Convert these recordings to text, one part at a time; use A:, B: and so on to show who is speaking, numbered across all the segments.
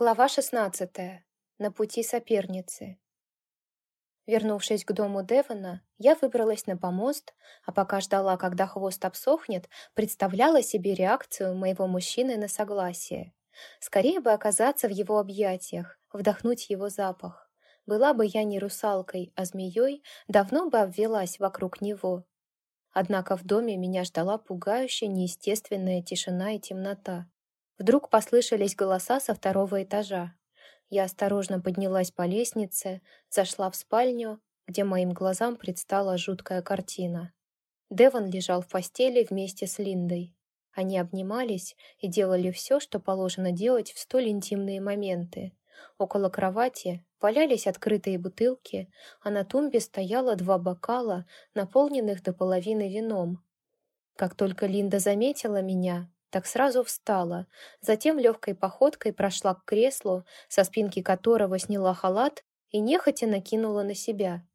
A: Глава 16. На пути соперницы. Вернувшись к дому Девона, я выбралась на помост, а пока ждала, когда хвост обсохнет, представляла себе реакцию моего мужчины на согласие. Скорее бы оказаться в его объятиях, вдохнуть его запах. Была бы я не русалкой, а змеей, давно бы обвелась вокруг него. Однако в доме меня ждала пугающая неестественная тишина и темнота. Вдруг послышались голоса со второго этажа. Я осторожно поднялась по лестнице, зашла в спальню, где моим глазам предстала жуткая картина. Девон лежал в постели вместе с Линдой. Они обнимались и делали все, что положено делать в столь интимные моменты. Около кровати валялись открытые бутылки, а на тумбе стояло два бокала, наполненных до половины вином. Как только Линда заметила меня, так сразу встала, затем легкой походкой прошла к креслу, со спинки которого сняла халат и нехотя накинула на себя.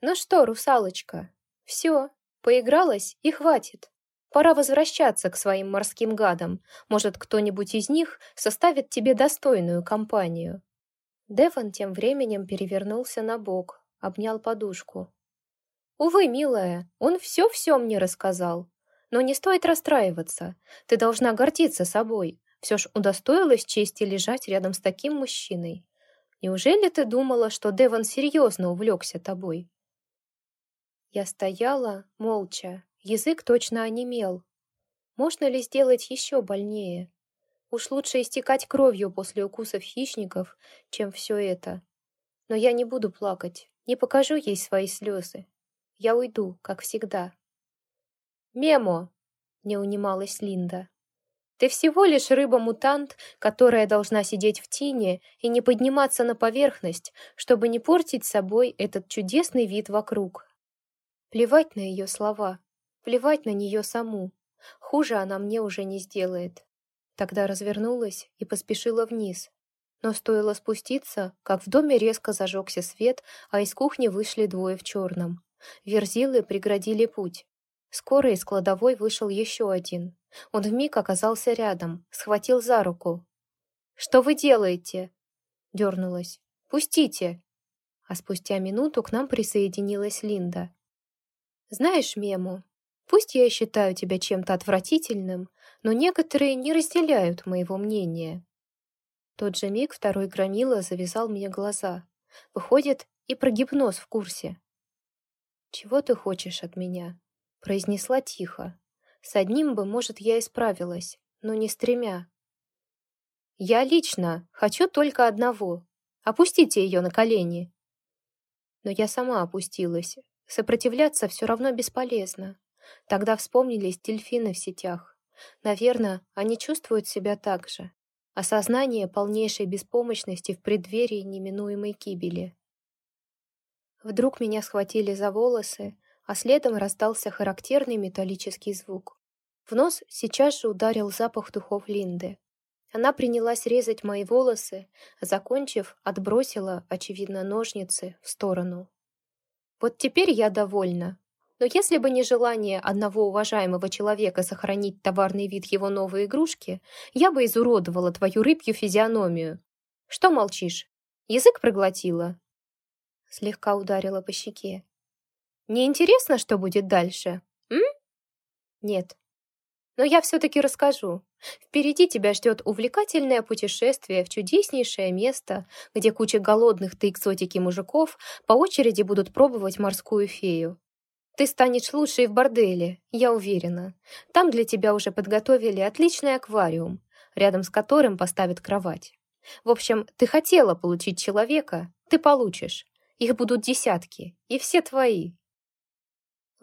A: «Ну что, русалочка, все, поигралась и хватит. Пора возвращаться к своим морским гадам. Может, кто-нибудь из них составит тебе достойную компанию». Деван тем временем перевернулся на бок, обнял подушку. «Увы, милая, он все-все мне рассказал. Но не стоит расстраиваться. Ты должна гордиться собой. Все ж удостоилась чести лежать рядом с таким мужчиной. Неужели ты думала, что Деван серьезно увлекся тобой? Я стояла, молча. Язык точно онемел. Можно ли сделать еще больнее? Уж лучше истекать кровью после укусов хищников, чем все это. Но я не буду плакать, не покажу ей свои слезы. Я уйду, как всегда. «Мемо!» — не унималась Линда. «Ты всего лишь рыба-мутант, которая должна сидеть в тени и не подниматься на поверхность, чтобы не портить собой этот чудесный вид вокруг». Плевать на ее слова, плевать на нее саму. Хуже она мне уже не сделает. Тогда развернулась и поспешила вниз. Но стоило спуститься, как в доме резко зажегся свет, а из кухни вышли двое в черном. Верзилы преградили путь. Скоро из кладовой вышел еще один. Он вмиг оказался рядом, схватил за руку. «Что вы делаете?» Дернулась. «Пустите!» А спустя минуту к нам присоединилась Линда. «Знаешь, Мему, пусть я считаю тебя чем-то отвратительным, но некоторые не разделяют моего мнения». Тот же миг второй громила завязал мне глаза. Выходит, и про гипноз в курсе. «Чего ты хочешь от меня?» Произнесла тихо. С одним бы, может, я и справилась, но не с тремя. Я лично хочу только одного. Опустите ее на колени. Но я сама опустилась. Сопротивляться все равно бесполезно. Тогда вспомнились дельфины в сетях. Наверное, они чувствуют себя так же. Осознание полнейшей беспомощности в преддверии неминуемой гибели. Вдруг меня схватили за волосы, а следом раздался характерный металлический звук. В нос сейчас же ударил запах духов Линды. Она принялась резать мои волосы, закончив, отбросила, очевидно, ножницы в сторону. Вот теперь я довольна. Но если бы не желание одного уважаемого человека сохранить товарный вид его новой игрушки, я бы изуродовала твою рыбью физиономию. Что молчишь? Язык проглотила?» Слегка ударила по щеке. Не интересно, что будет дальше? М? Нет. Но я все-таки расскажу. Впереди тебя ждет увлекательное путешествие в чудеснейшее место, где куча голодных ты экзотики мужиков по очереди будут пробовать морскую фею. Ты станешь лучшей в борделе, я уверена. Там для тебя уже подготовили отличный аквариум, рядом с которым поставят кровать. В общем, ты хотела получить человека, ты получишь. Их будут десятки, и все твои.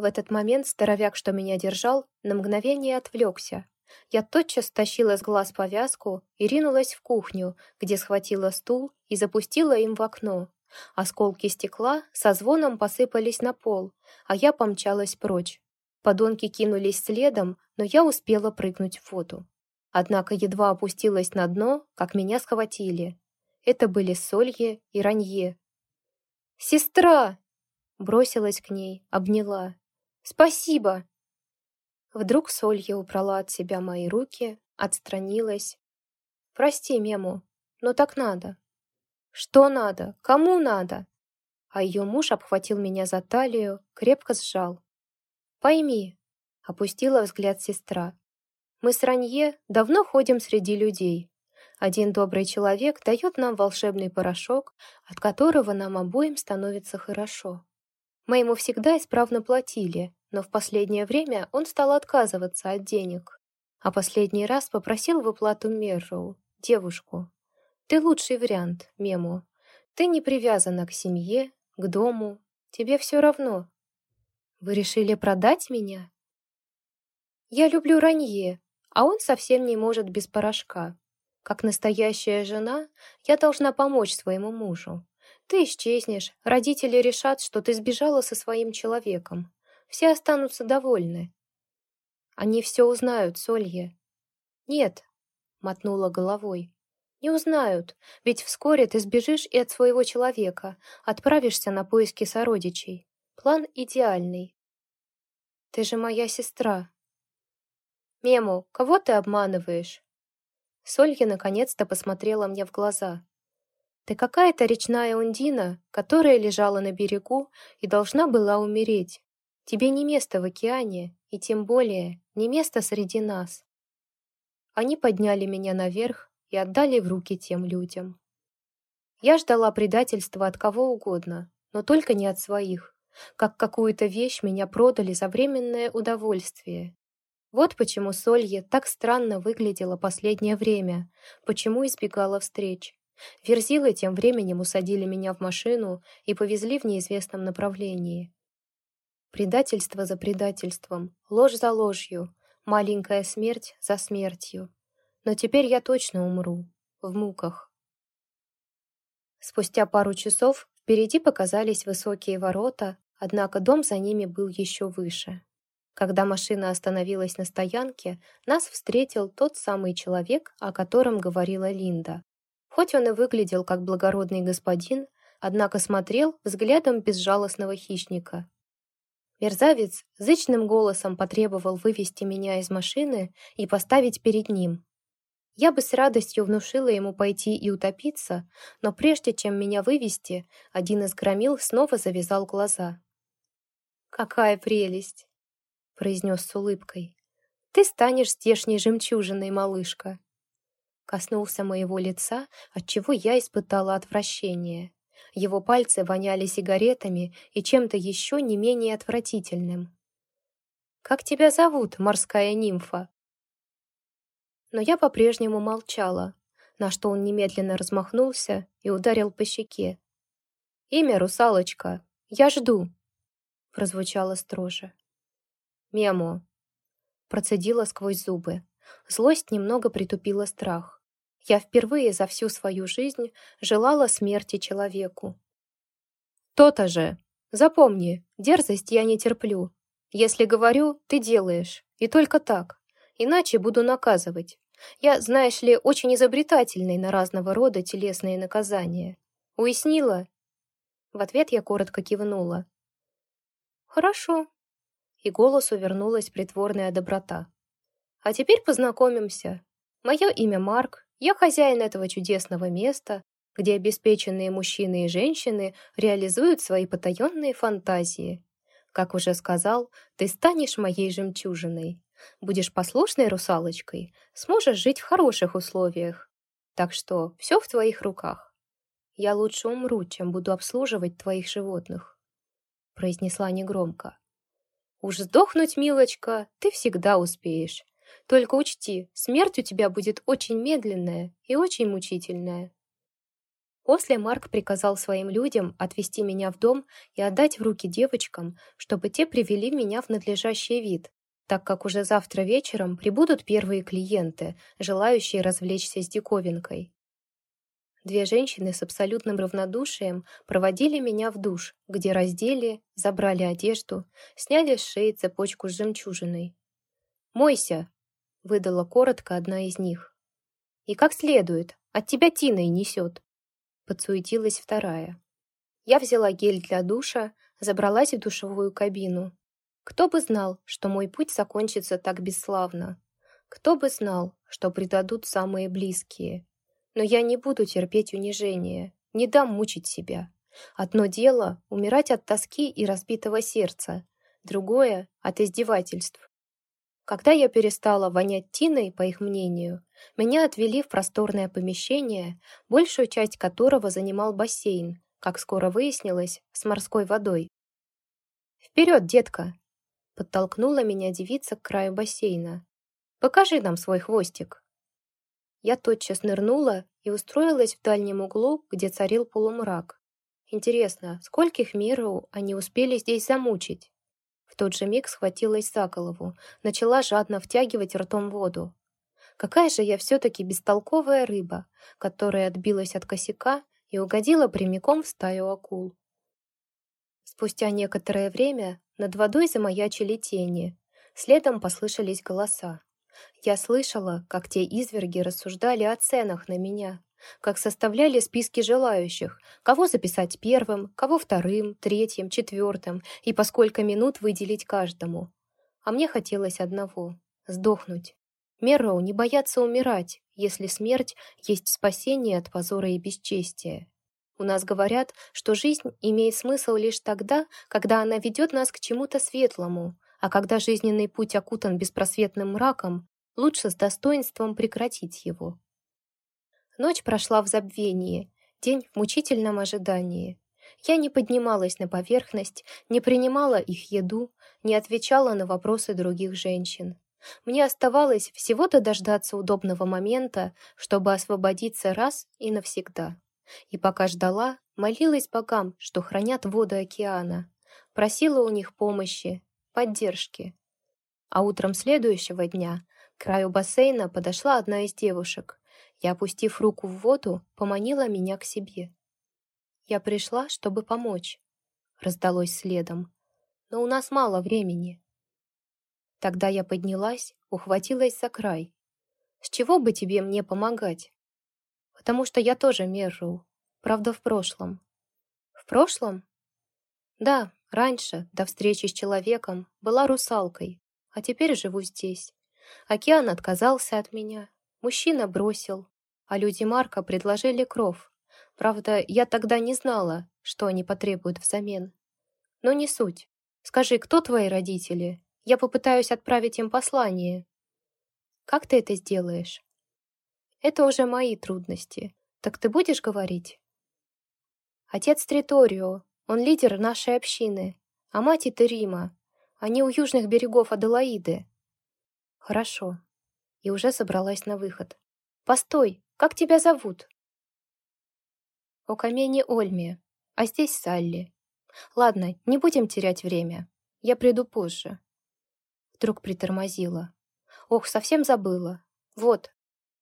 A: В этот момент здоровяк, что меня держал, на мгновение отвлекся. Я тотчас стащила с глаз повязку и ринулась в кухню, где схватила стул и запустила им в окно. Осколки стекла со звоном посыпались на пол, а я помчалась прочь. Подонки кинулись следом, но я успела прыгнуть в воду. Однако едва опустилась на дно, как меня схватили. Это были Солье и Ранье. «Сестра!» Бросилась к ней, обняла. Спасибо!» Вдруг Солья убрала от себя мои руки, отстранилась. «Прости, Мему, но так надо. Что надо? Кому надо? А ее муж обхватил меня за талию, крепко сжал. Пойми, опустила взгляд сестра. Мы с Ранье давно ходим среди людей. Один добрый человек дает нам волшебный порошок, от которого нам обоим становится хорошо. Мы ему всегда исправно платили, но в последнее время он стал отказываться от денег. А последний раз попросил в уплату Мерроу, девушку. Ты лучший вариант, Мему. Ты не привязана к семье, к дому. Тебе все равно. Вы решили продать меня? Я люблю Ранье, а он совсем не может без порошка. Как настоящая жена, я должна помочь своему мужу. Ты исчезнешь, родители решат, что ты сбежала со своим человеком. Все останутся довольны. Они все узнают, Солье. Нет, мотнула головой. Не узнают, ведь вскоре ты сбежишь и от своего человека, отправишься на поиски сородичей. План идеальный. Ты же моя сестра. Мему, кого ты обманываешь? Солья наконец-то посмотрела мне в глаза. «Ты какая-то речная ундина, которая лежала на берегу и должна была умереть. Тебе не место в океане, и тем более не место среди нас». Они подняли меня наверх и отдали в руки тем людям. Я ждала предательства от кого угодно, но только не от своих. Как какую-то вещь меня продали за временное удовольствие, вот почему Солье так странно выглядела последнее время, почему избегала встреч. Верзилы тем временем усадили меня в машину и повезли в неизвестном направлении. Предательство за предательством, ложь за ложью, маленькая смерть за смертью. Но теперь я точно умру, в муках. Спустя пару часов впереди показались высокие ворота, однако дом за ними был еще выше. Когда машина остановилась на стоянке, нас встретил тот самый человек, о котором говорила Линда. Хоть он и выглядел как благородный господин, однако смотрел взглядом безжалостного хищника. Мерзавец зычным голосом потребовал вывести меня из машины и поставить перед ним. Я бы с радостью внушила ему пойти и утопиться, но прежде чем меня вывести, один из громил снова завязал глаза. «Какая прелесть!» произнес с улыбкой. «Ты станешь здешней жемчужиной, малышка!» Коснулся моего лица, отчего я испытала отвращение. Его пальцы воняли сигаретами и чем-то еще не менее отвратительным. «Как тебя зовут, морская нимфа?» Но я по-прежнему молчала, на что он немедленно размахнулся и ударил по щеке. «Имя русалочка. Я жду», — прозвучало строже. Мему!» Процедила сквозь зубы. Злость немного притупила страх. Я впервые за всю свою жизнь желала смерти человеку. «То-то же! Запомни, дерзость я не терплю. Если говорю, ты делаешь. И только так. Иначе буду наказывать. Я, знаешь ли, очень изобретательный на разного рода телесные наказания. Уяснила?» В ответ я коротко кивнула. «Хорошо», и голосу вернулась притворная доброта. «А теперь познакомимся. Мое имя Марк, я хозяин этого чудесного места, где обеспеченные мужчины и женщины реализуют свои потаенные фантазии. Как уже сказал, ты станешь моей жемчужиной. Будешь послушной русалочкой, сможешь жить в хороших условиях. Так что все в твоих руках. Я лучше умру, чем буду обслуживать твоих животных», произнесла негромко. Уж сдохнуть, милочка, ты всегда успеешь. Только учти, смерть у тебя будет очень медленная и очень мучительная. После Марк приказал своим людям отвезти меня в дом и отдать в руки девочкам, чтобы те привели меня в надлежащий вид, так как уже завтра вечером прибудут первые клиенты, желающие развлечься с диковинкой. Две женщины с абсолютным равнодушием проводили меня в душ, где раздели, забрали одежду, сняли с шеи цепочку с жемчужиной. «Мойся!» — выдала коротко одна из них. «И как следует, от тебя тиной несет!» — подсуетилась вторая. Я взяла гель для душа, забралась в душевую кабину. Кто бы знал, что мой путь закончится так бесславно. Кто бы знал, что предадут самые близкие — Но я не буду терпеть унижение, не дам мучить себя. Одно дело — умирать от тоски и разбитого сердца, другое — от издевательств. Когда я перестала вонять тиной, по их мнению, меня отвели в просторное помещение, большую часть которого занимал бассейн, как скоро выяснилось, с морской водой. «Вперед, детка!» — подтолкнула меня девица к краю бассейна. «Покажи нам свой хвостик!» Я тотчас нырнула и устроилась в дальнем углу, где царил полумрак. Интересно, скольких Мироу они успели здесь замучить? В тот же миг схватилась за голову, начала жадно втягивать ртом воду. Какая же я все-таки бестолковая рыба, которая отбилась от косяка и угодила прямиком в стаю акул. Спустя некоторое время над водой замаячили тени, следом послышались голоса. Я слышала, как те изверги рассуждали о ценах на меня, как составляли списки желающих, кого записать первым, кого вторым, третьим, четвертым и по сколько минут выделить каждому. А мне хотелось одного — сдохнуть. Мерроу не боятся умирать, если смерть есть спасение от позора и бесчестия. У нас говорят, что жизнь имеет смысл лишь тогда, когда она ведет нас к чему-то светлому, а когда жизненный путь окутан беспросветным мраком, Лучше с достоинством прекратить его. Ночь прошла в забвении, день в мучительном ожидании. Я не поднималась на поверхность, не принимала их еду, не отвечала на вопросы других женщин. Мне оставалось всего-то дождаться удобного момента, чтобы освободиться раз и навсегда. И пока ждала, молилась богам, что хранят воды океана, просила у них помощи, поддержки. А утром следующего дня к краю бассейна подошла одна из девушек и, опустив руку в воду, поманила меня к себе. «Я пришла, чтобы помочь», — раздалось следом. «Но у нас мало времени». Тогда я поднялась, ухватилась за край. «С чего бы тебе мне помогать?» «Потому что я тоже Мерроу, правда, в прошлом». «В прошлом?» «Да, раньше, до встречи с человеком, была русалкой, а теперь живу здесь. Океан отказался от меня. Мужчина бросил. А люди Марка предложили кров. Правда, я тогда не знала, что они потребуют взамен. Но не суть. Скажи, кто твои родители? Я попытаюсь отправить им послание. Как ты это сделаешь? Это уже мои трудности. Так ты будешь говорить? Отец Триторио, он лидер нашей общины, а мать это Рима. Они у южных берегов Аделаиды. «Хорошо». И уже собралась на выход. «Постой! Как тебя зовут?» «У камени Ольми, а здесь Салли. Ладно, не будем терять время. Я приду позже». Вдруг притормозила. «Ох, совсем забыла. Вот».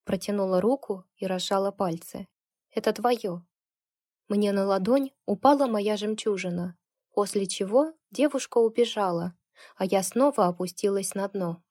A: Протянула руку и разжала пальцы. «Это твое». Мне на ладонь упала моя жемчужина, после чего девушка убежала, а я снова опустилась на дно.